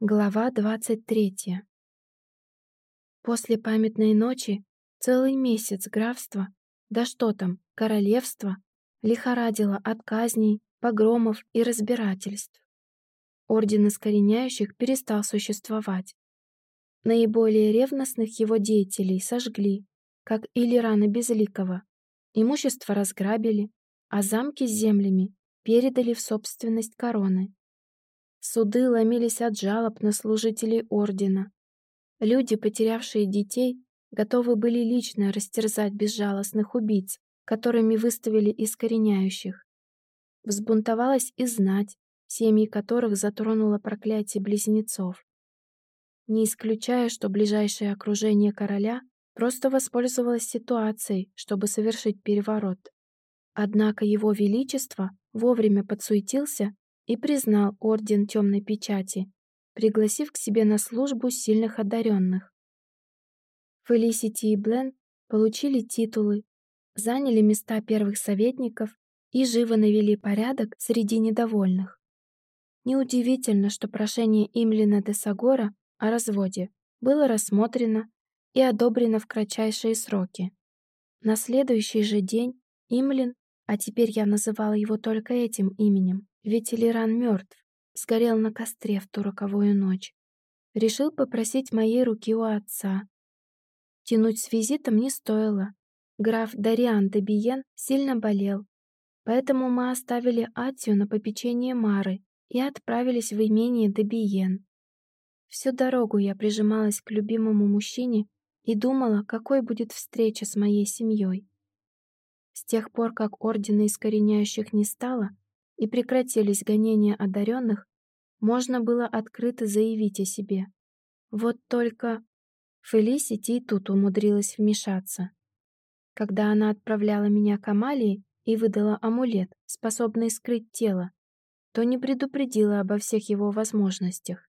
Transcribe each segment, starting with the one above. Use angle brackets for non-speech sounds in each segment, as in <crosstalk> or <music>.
Глава 23. После памятной ночи целый месяц графства, да что там, королевство, лихорадило от казней, погромов и разбирательств. Орден искореняющих перестал существовать. Наиболее ревностных его деятелей сожгли, как Илирана Безликого. Имущество разграбили, а замки с землями передали в собственность короны. Суды ломились от жалоб на служителей ордена. Люди, потерявшие детей, готовы были лично растерзать безжалостных убийц, которыми выставили искореняющих. Взбунтовалась и знать, семьи которых затронуло проклятие близнецов. Не исключая, что ближайшее окружение короля просто воспользовалось ситуацией, чтобы совершить переворот. Однако его величество вовремя подсуетился и признал Орден Темной Печати, пригласив к себе на службу сильных одаренных. Фелисити и Блен получили титулы, заняли места первых советников и живо навели порядок среди недовольных. Неудивительно, что прошение Имлина де Сагора о разводе было рассмотрено и одобрено в кратчайшие сроки. На следующий же день Имлин, а теперь я называла его только этим именем, ведь Элиран мертв, сгорел на костре в ту роковую ночь. Решил попросить моей руки у отца. Тянуть с визитом не стоило. Граф Дариан де Биен сильно болел, поэтому мы оставили Атию на попечение Мары и отправились в имение де Биен. Всю дорогу я прижималась к любимому мужчине и думала, какой будет встреча с моей семьей. С тех пор, как Ордена Искореняющих не стало, и прекратились гонения одаренных, можно было открыто заявить о себе. Вот только Фелисити и тут умудрилась вмешаться. Когда она отправляла меня к Амалии и выдала амулет, способный скрыть тело, то не предупредила обо всех его возможностях.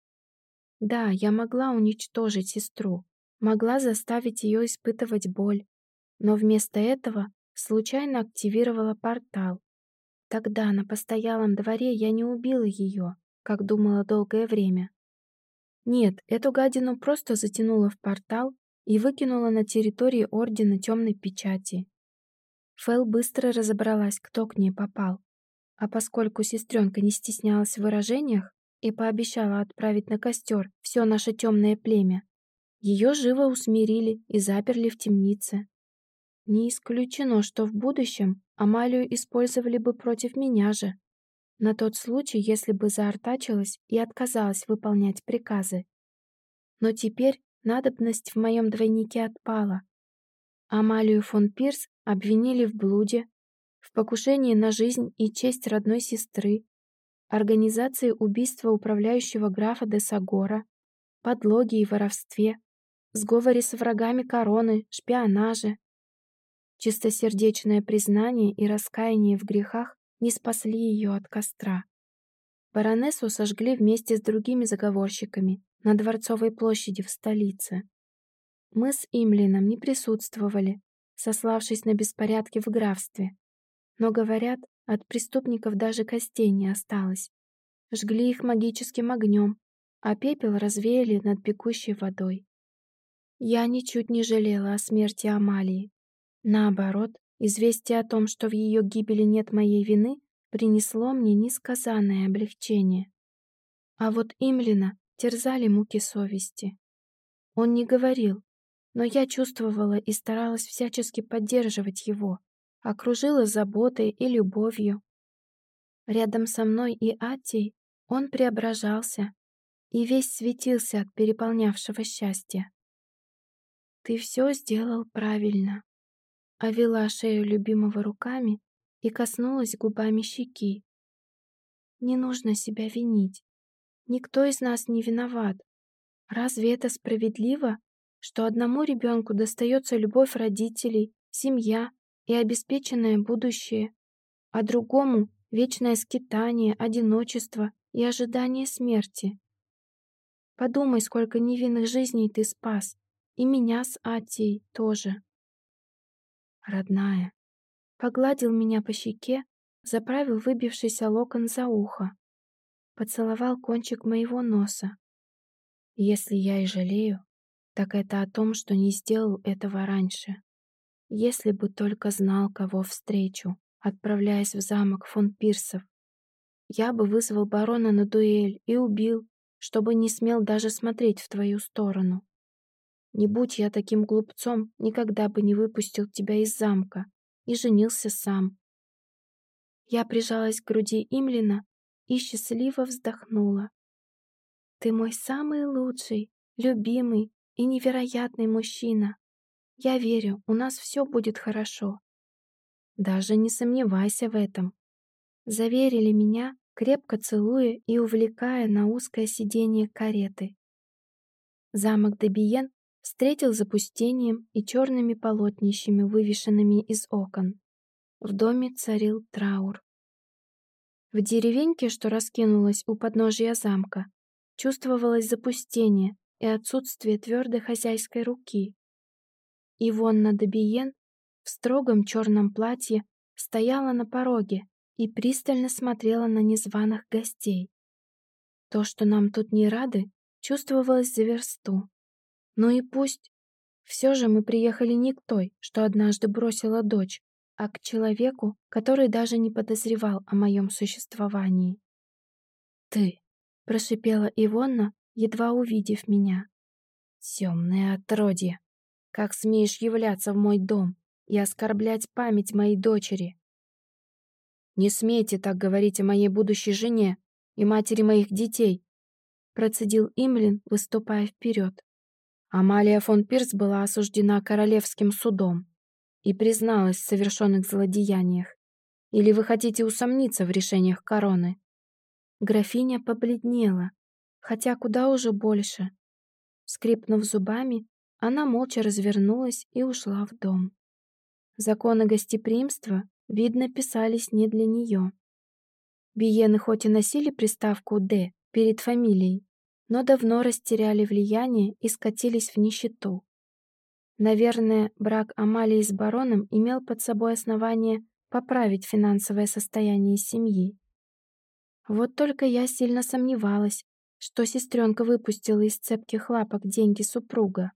Да, я могла уничтожить сестру, могла заставить ее испытывать боль, но вместо этого случайно активировала портал, Тогда на постоялом дворе я не убила ее, как думала долгое время. Нет, эту гадину просто затянула в портал и выкинула на территории Ордена Темной Печати. Фэл быстро разобралась, кто к ней попал. А поскольку сестренка не стеснялась в выражениях и пообещала отправить на костер все наше темное племя, ее живо усмирили и заперли в темнице. Не исключено, что в будущем Амалию использовали бы против меня же. На тот случай, если бы заортачилась и отказалась выполнять приказы. Но теперь надобность в моем двойнике отпала. Амалию фон Пирс обвинили в блуде, в покушении на жизнь и честь родной сестры, организации убийства управляющего графа де Сагора, подлоге и воровстве, сговоре с врагами короны, шпионаже, Чистосердечное признание и раскаяние в грехах не спасли ее от костра. Баронессу сожгли вместе с другими заговорщиками на Дворцовой площади в столице. Мы с Имлином не присутствовали, сославшись на беспорядки в графстве. Но, говорят, от преступников даже костей не осталось. Жгли их магическим огнем, а пепел развеяли над пекущей водой. Я ничуть не жалела о смерти Амалии. Наоборот, известие о том, что в ее гибели нет моей вины, принесло мне несказанное облегчение. А вот Имлина терзали муки совести. Он не говорил, но я чувствовала и старалась всячески поддерживать его, окружила заботой и любовью. Рядом со мной и Атей он преображался и весь светился от переполнявшего счастья. «Ты все сделал правильно», Овела шею любимого руками и коснулась губами щеки. Не нужно себя винить. Никто из нас не виноват. Разве это справедливо, что одному ребенку достается любовь родителей, семья и обеспеченное будущее, а другому — вечное скитание, одиночество и ожидание смерти? Подумай, сколько невинных жизней ты спас, и меня с Атей тоже родная. Погладил меня по щеке, заправил выбившийся локон за ухо, поцеловал кончик моего носа, Если я и жалею, так это о том, что не сделал этого раньше. Если бы только знал, кого встречу, отправляясь в замок фон Пирсов, я бы вызвал барона на дуэль и убил, чтобы не смел даже смотреть в твою сторону. Не будь я таким глупцом, никогда бы не выпустил тебя из замка и женился сам. Я прижалась к груди Имлина и счастливо вздохнула. Ты мой самый лучший, любимый и невероятный мужчина. Я верю, у нас все будет хорошо. Даже не сомневайся в этом. Заверили меня, крепко целуя и увлекая на узкое сиденье кареты. Замок Дебиен встретил запустением и черными полотнищами, вывешенными из окон. В доме царил траур. В деревеньке, что раскинулась у подножия замка, чувствовалось запустение и отсутствие твердой хозяйской руки. Ивонна Добиен в строгом черном платье стояла на пороге и пристально смотрела на незваных гостей. То, что нам тут не рады, чувствовалось за версту. Ну и пусть. Все же мы приехали не к той, что однажды бросила дочь, а к человеку, который даже не подозревал о моем существовании. «Ты!» — прошипела Ивонна, едва увидев меня. «Темное отродье! Как смеешь являться в мой дом и оскорблять память моей дочери?» «Не смейте так говорить о моей будущей жене и матери моих детей!» процедил Имлин, выступая вперед. Амалия фон Пирс была осуждена королевским судом и призналась в совершенных злодеяниях. Или вы хотите усомниться в решениях короны? Графиня побледнела, хотя куда уже больше. Скрипнув зубами, она молча развернулась и ушла в дом. Законы гостеприимства, видно, писались не для нее. Биены хоть и носили приставку «Д» перед фамилией, но давно растеряли влияние и скатились в нищету. Наверное, брак Амалии с бароном имел под собой основание поправить финансовое состояние семьи. Вот только я сильно сомневалась, что сестренка выпустила из цепких лапок деньги супруга.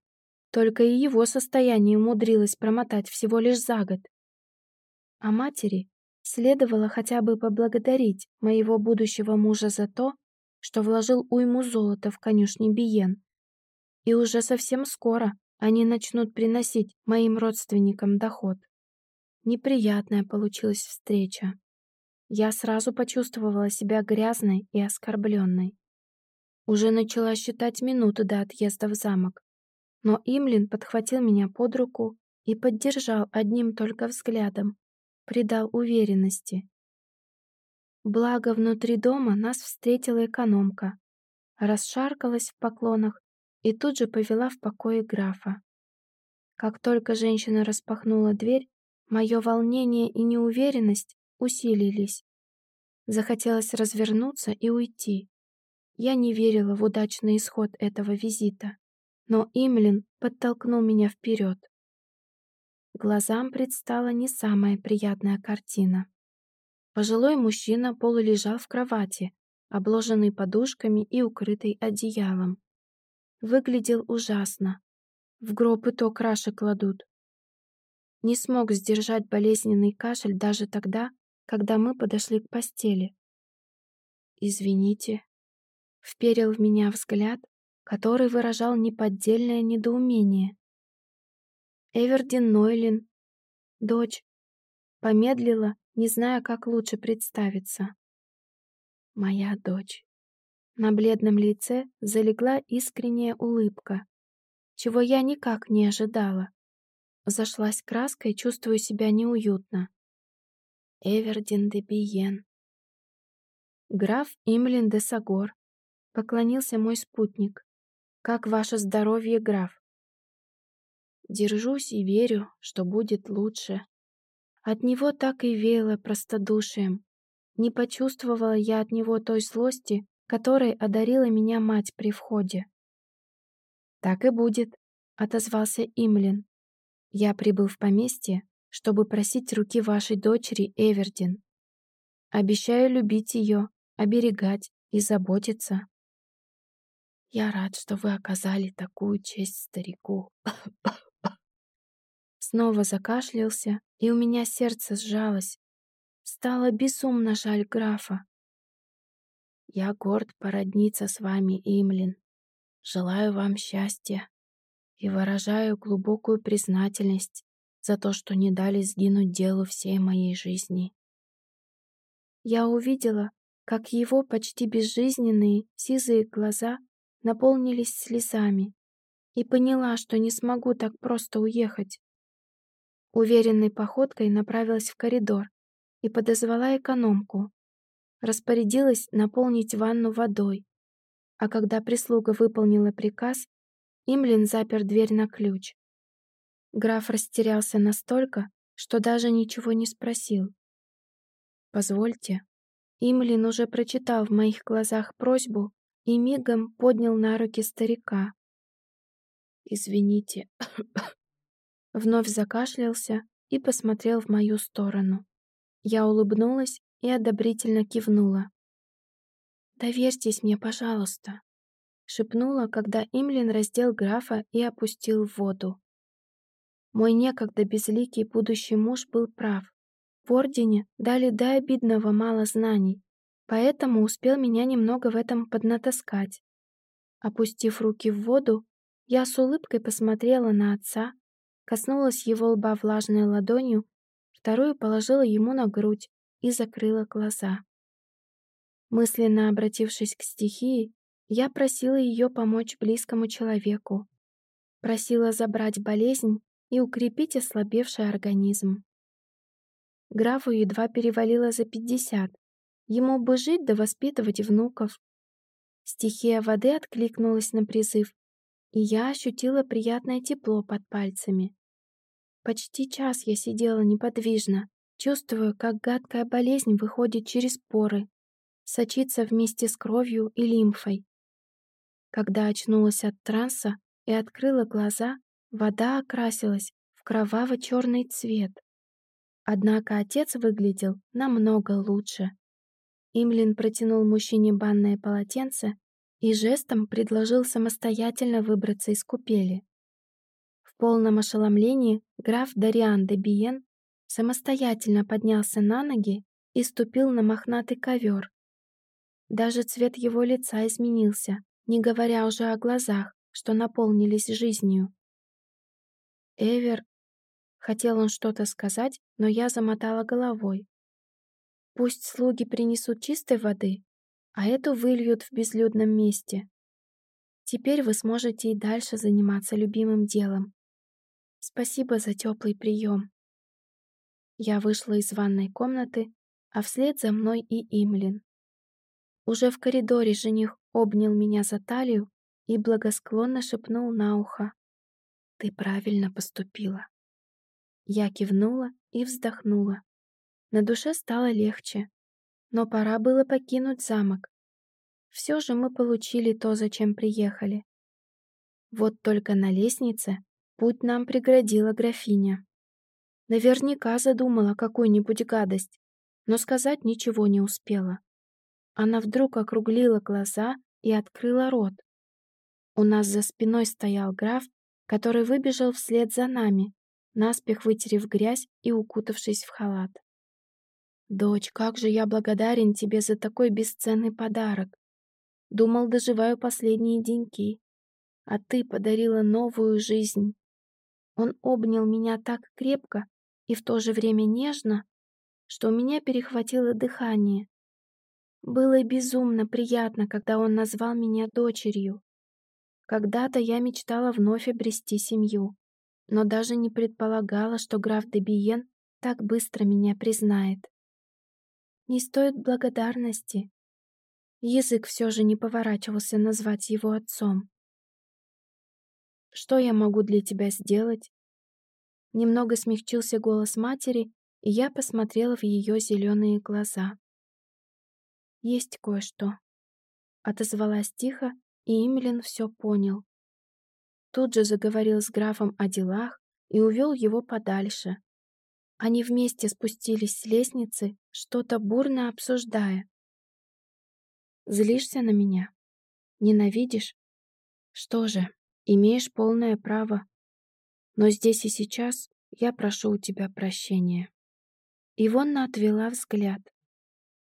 Только и его состояние умудрилось промотать всего лишь за год. А матери следовало хотя бы поблагодарить моего будущего мужа за то, что вложил уйму золота в конюшни Биен. И уже совсем скоро они начнут приносить моим родственникам доход. Неприятная получилась встреча. Я сразу почувствовала себя грязной и оскорбленной. Уже начала считать минуты до отъезда в замок. Но Имлин подхватил меня под руку и поддержал одним только взглядом, придал уверенности. Благо, внутри дома нас встретила экономка, расшаркалась в поклонах и тут же повела в покое графа. Как только женщина распахнула дверь, мое волнение и неуверенность усилились. Захотелось развернуться и уйти. Я не верила в удачный исход этого визита, но Имлин подтолкнул меня вперед. Глазам предстала не самая приятная картина. Пожилой мужчина полулежал в кровати, обложенный подушками и укрытый одеялом. Выглядел ужасно. В гроб и то краши кладут. Не смог сдержать болезненный кашель даже тогда, когда мы подошли к постели. «Извините», — вперил в меня взгляд, который выражал неподдельное недоумение. Эвердин Нойлин, дочь, помедлила не зная, как лучше представиться. Моя дочь. На бледном лице залегла искренняя улыбка, чего я никак не ожидала. Зашлась краской, чувствую себя неуютно. Эвердин де Биен. Граф Имлин де Сагор. Поклонился мой спутник. Как ваше здоровье, граф? Держусь и верю, что будет лучше. От него так и веяло простодушием. Не почувствовала я от него той злости, которой одарила меня мать при входе. «Так и будет», — отозвался Имлин. «Я прибыл в поместье, чтобы просить руки вашей дочери Эвердин. Обещаю любить ее, оберегать и заботиться». Я рад, что вы оказали такую честь старику. <coughs> Снова закашлялся, и у меня сердце сжалось. Стало безумно жаль графа. Я горд породниться с вами, Имлин. Желаю вам счастья и выражаю глубокую признательность за то, что не дали сгинуть делу всей моей жизни. Я увидела, как его почти безжизненные сизые глаза наполнились слезами и поняла, что не смогу так просто уехать. Уверенной походкой направилась в коридор и подозвала экономку. Распорядилась наполнить ванну водой, а когда прислуга выполнила приказ, Имлин запер дверь на ключ. Граф растерялся настолько, что даже ничего не спросил. «Позвольте». Имлин уже прочитал в моих глазах просьбу и мигом поднял на руки старика. «Извините». Вновь закашлялся и посмотрел в мою сторону. Я улыбнулась и одобрительно кивнула. «Доверьтесь мне, пожалуйста», — шепнула, когда Имлин раздел графа и опустил в воду. Мой некогда безликий будущий муж был прав. В Ордене дали до обидного мало знаний, поэтому успел меня немного в этом поднатаскать. Опустив руки в воду, я с улыбкой посмотрела на отца, коснулась его лба влажной ладонью, вторую положила ему на грудь и закрыла глаза. Мысленно обратившись к стихии, я просила ее помочь близкому человеку. Просила забрать болезнь и укрепить ослабевший организм. Графу едва перевалило за пятьдесят. Ему бы жить да воспитывать внуков. Стихия воды откликнулась на призыв, и я ощутила приятное тепло под пальцами. Почти час я сидела неподвижно, чувствуя, как гадкая болезнь выходит через поры, сочится вместе с кровью и лимфой. Когда очнулась от транса и открыла глаза, вода окрасилась в кроваво-черный цвет. Однако отец выглядел намного лучше. Имлин протянул мужчине банное полотенце и жестом предложил самостоятельно выбраться из купели. В полном ошеломлении граф Дариан де Биен самостоятельно поднялся на ноги и ступил на мохнатый ковер, даже цвет его лица изменился, не говоря уже о глазах, что наполнились жизнью. Эвер... Хотел он что-то сказать, но я замотала головой. Пусть слуги принесут чистой воды, а эту выльют в безлюдном месте. Теперь вы сможете и дальше заниматься любимым делом. Спасибо за теплый прием. Я вышла из ванной комнаты, а вслед за мной и Имлин. Уже в коридоре жених обнял меня за талию и благосклонно шепнул на ухо. «Ты правильно поступила». Я кивнула и вздохнула. На душе стало легче, но пора было покинуть замок. Все же мы получили то, зачем приехали. Вот только на лестнице путь нам преградила графиня. Наверняка задумала какую-нибудь гадость, но сказать ничего не успела. Она вдруг округлила глаза и открыла рот. У нас за спиной стоял граф, который выбежал вслед за нами, наспех вытерев грязь и укутавшись в халат. «Дочь, как же я благодарен тебе за такой бесценный подарок! Думал, доживаю последние деньки, а ты подарила новую жизнь!» Он обнял меня так крепко и в то же время нежно, что у меня перехватило дыхание. Было безумно приятно, когда он назвал меня дочерью. Когда-то я мечтала вновь обрести семью, но даже не предполагала, что граф де Биен так быстро меня признает. Не стоит благодарности. Язык все же не поворачивался назвать его отцом. «Что я могу для тебя сделать?» Немного смягчился голос матери, и я посмотрела в ее зеленые глаза. «Есть кое-что», — отозвалась тихо, и Имелин все понял. Тут же заговорил с графом о делах и увел его подальше. Они вместе спустились с лестницы, что-то бурно обсуждая. «Злишься на меня? Ненавидишь?» Что же, имеешь полное право. Но здесь и сейчас я прошу у тебя прощения. Ивонна отвела взгляд.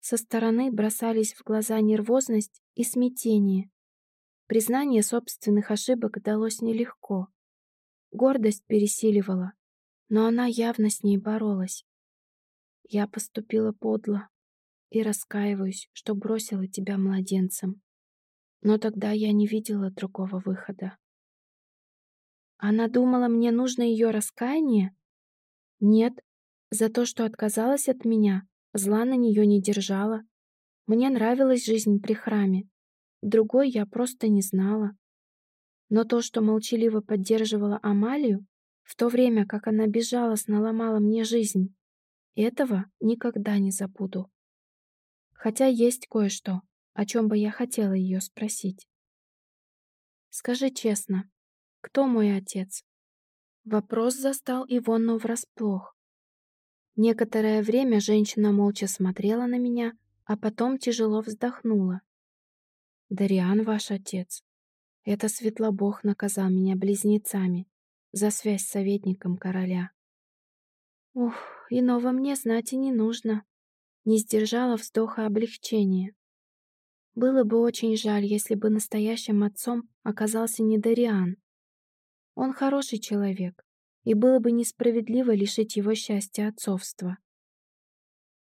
Со стороны бросались в глаза нервозность и смятение. Признание собственных ошибок далось нелегко. Гордость пересиливала, но она явно с ней боролась. Я поступила подло и раскаиваюсь, что бросила тебя младенцем. Но тогда я не видела другого выхода. Она думала, мне нужно ее раскаяние? Нет, за то, что отказалась от меня, зла на нее не держала. Мне нравилась жизнь при храме. Другой я просто не знала. Но то, что молчаливо поддерживала Амалию, в то время как она безжалостно ломала мне жизнь, этого никогда не забуду. Хотя есть кое-что, о чем бы я хотела ее спросить. Скажи честно, кто мой отец? Вопрос застал Ивонну врасплох. Некоторое время женщина молча смотрела на меня, а потом тяжело вздохнула. «Дариан ваш отец. Это Светлобог наказал меня близнецами за связь с советником короля». «Ух, иного мне знать и не нужно», не сдержала вздоха облегчения. Было бы очень жаль, если бы настоящим отцом оказался не Дариан. Он хороший человек, и было бы несправедливо лишить его счастья отцовства.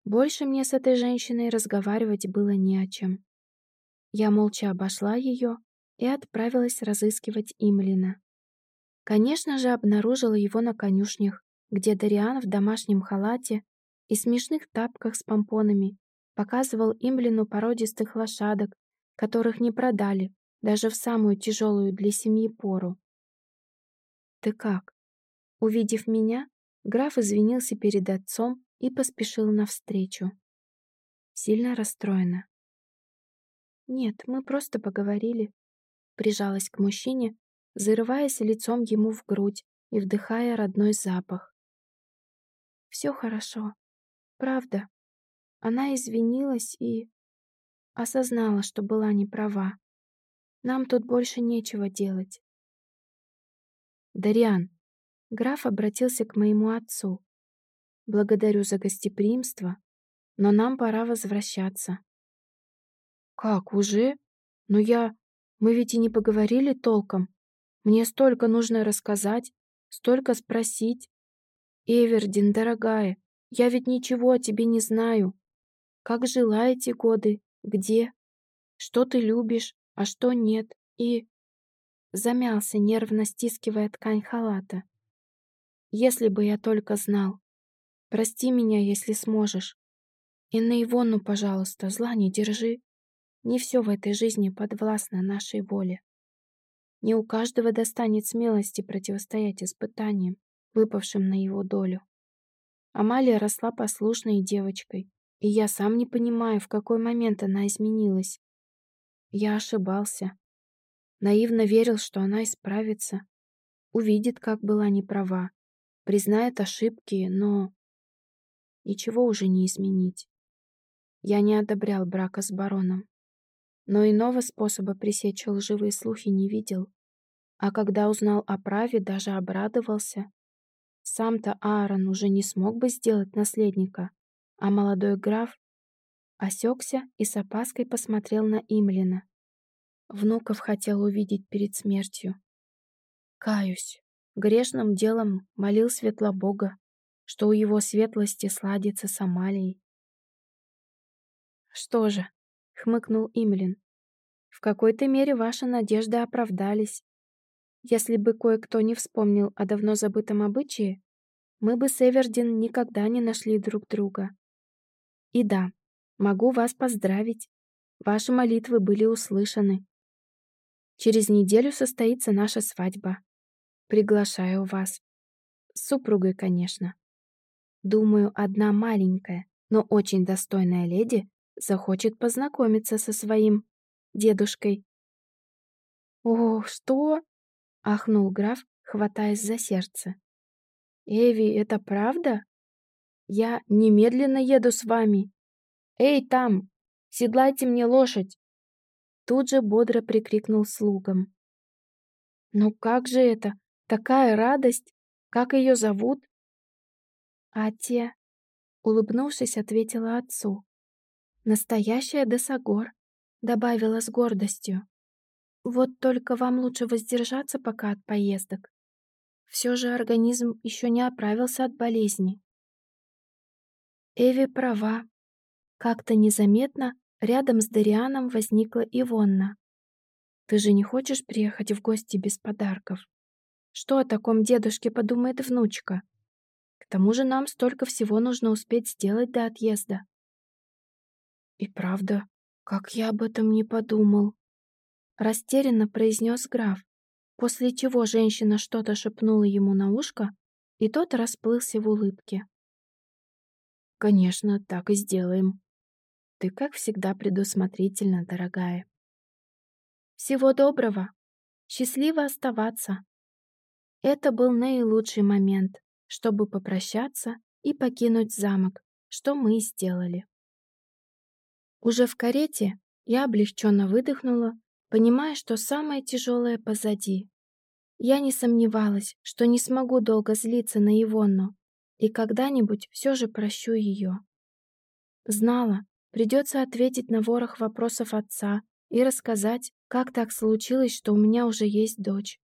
Больше мне с этой женщиной разговаривать было не о чем. Я молча обошла ее и отправилась разыскивать Имлина. Конечно же, обнаружила его на конюшнях, где Дариан в домашнем халате и смешных тапках с помпонами показывал Имлину породистых лошадок, которых не продали даже в самую тяжелую для семьи пору. «Ты как?» Увидев меня, граф извинился перед отцом и поспешил навстречу. Сильно расстроена. «Нет, мы просто поговорили», прижалась к мужчине, зарываясь лицом ему в грудь и вдыхая родной запах. «Все хорошо. Правда. Она извинилась и осознала, что была не права. Нам тут больше нечего делать. Дариан, граф обратился к моему отцу. Благодарю за гостеприимство, но нам пора возвращаться. Как, уже? Но я... Мы ведь и не поговорили толком. Мне столько нужно рассказать, столько спросить. Эвердин, дорогая, я ведь ничего о тебе не знаю. Как жила эти годы? Где? Что ты любишь, а что нет? И...» Замялся, нервно стискивая ткань халата. «Если бы я только знал. Прости меня, если сможешь. И на Ивону, пожалуйста, зла не держи. Не все в этой жизни подвластно нашей воле. Не у каждого достанет смелости противостоять испытаниям, выпавшим на его долю. Амалия росла послушной девочкой, и я сам не понимаю, в какой момент она изменилась. Я ошибался. Наивно верил, что она исправится, увидит, как была неправа, признает ошибки, но... Ничего уже не изменить. Я не одобрял брака с бароном, но иного способа пресечь лживые слухи не видел. А когда узнал о праве, даже обрадовался. Сам-то Аарон уже не смог бы сделать наследника, а молодой граф осекся и с опаской посмотрел на Имлина. Внуков хотел увидеть перед смертью. Каюсь, грешным делом молил Светлобога, что у его светлости сладится с Амалией. «Что же?» — хмыкнул Имлин. «В какой-то мере ваши надежды оправдались. Если бы кое-кто не вспомнил о давно забытом обычае, мы бы с Эвердин никогда не нашли друг друга. И да, могу вас поздравить. Ваши молитвы были услышаны. Через неделю состоится наша свадьба. Приглашаю вас. С супругой, конечно. Думаю, одна маленькая, но очень достойная леди захочет познакомиться со своим дедушкой. «О, что?» — ахнул граф, хватаясь за сердце. «Эви, это правда? Я немедленно еду с вами. Эй, там, седлайте мне лошадь!» Тут же бодро прикрикнул слугам. Ну как же это? Такая радость! Как ее зовут? Атия, улыбнувшись, ответила отцу. Настоящая Десагор, добавила с гордостью. Вот только вам лучше воздержаться пока от поездок. Все же организм еще не оправился от болезни. Эви права. Как-то незаметно рядом с Дарианом возникла Ивонна. Ты же не хочешь приехать в гости без подарков? Что о таком дедушке подумает внучка? К тому же нам столько всего нужно успеть сделать до отъезда. И правда, как я об этом не подумал. Растерянно произнес граф, после чего женщина что-то шепнула ему на ушко, и тот расплылся в улыбке. «Конечно, так и сделаем. Ты, как всегда, предусмотрительна, дорогая». «Всего доброго! Счастливо оставаться!» Это был наилучший момент, чтобы попрощаться и покинуть замок, что мы и сделали. Уже в карете я облегченно выдохнула понимая, что самое тяжелое позади. Я не сомневалась, что не смогу долго злиться на Ивонну, и когда-нибудь все же прощу ее. Знала, придется ответить на ворох вопросов отца и рассказать, как так случилось, что у меня уже есть дочь.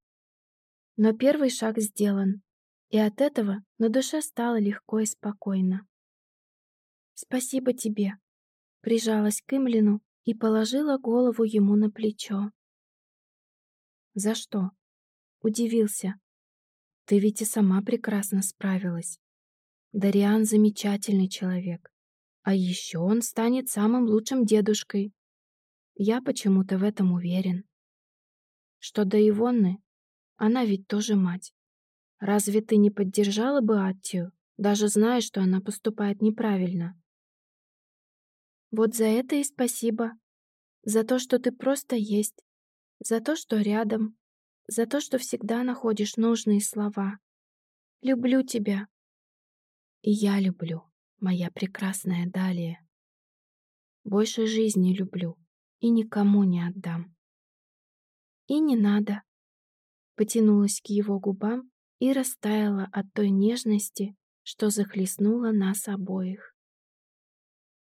Но первый шаг сделан, и от этого на душе стало легко и спокойно. «Спасибо тебе», — прижалась к Имлину и положила голову ему на плечо. «За что?» — удивился. «Ты ведь и сама прекрасно справилась. Дариан замечательный человек, а еще он станет самым лучшим дедушкой. Я почему-то в этом уверен. Что до Ивонны, она ведь тоже мать. Разве ты не поддержала бы Аттию, даже зная, что она поступает неправильно?» Вот за это и спасибо. За то, что ты просто есть. За то, что рядом. За то, что всегда находишь нужные слова. Люблю тебя. И я люблю, моя прекрасная Далия. Больше жизни люблю и никому не отдам. И не надо. Потянулась к его губам и растаяла от той нежности, что захлестнула нас обоих.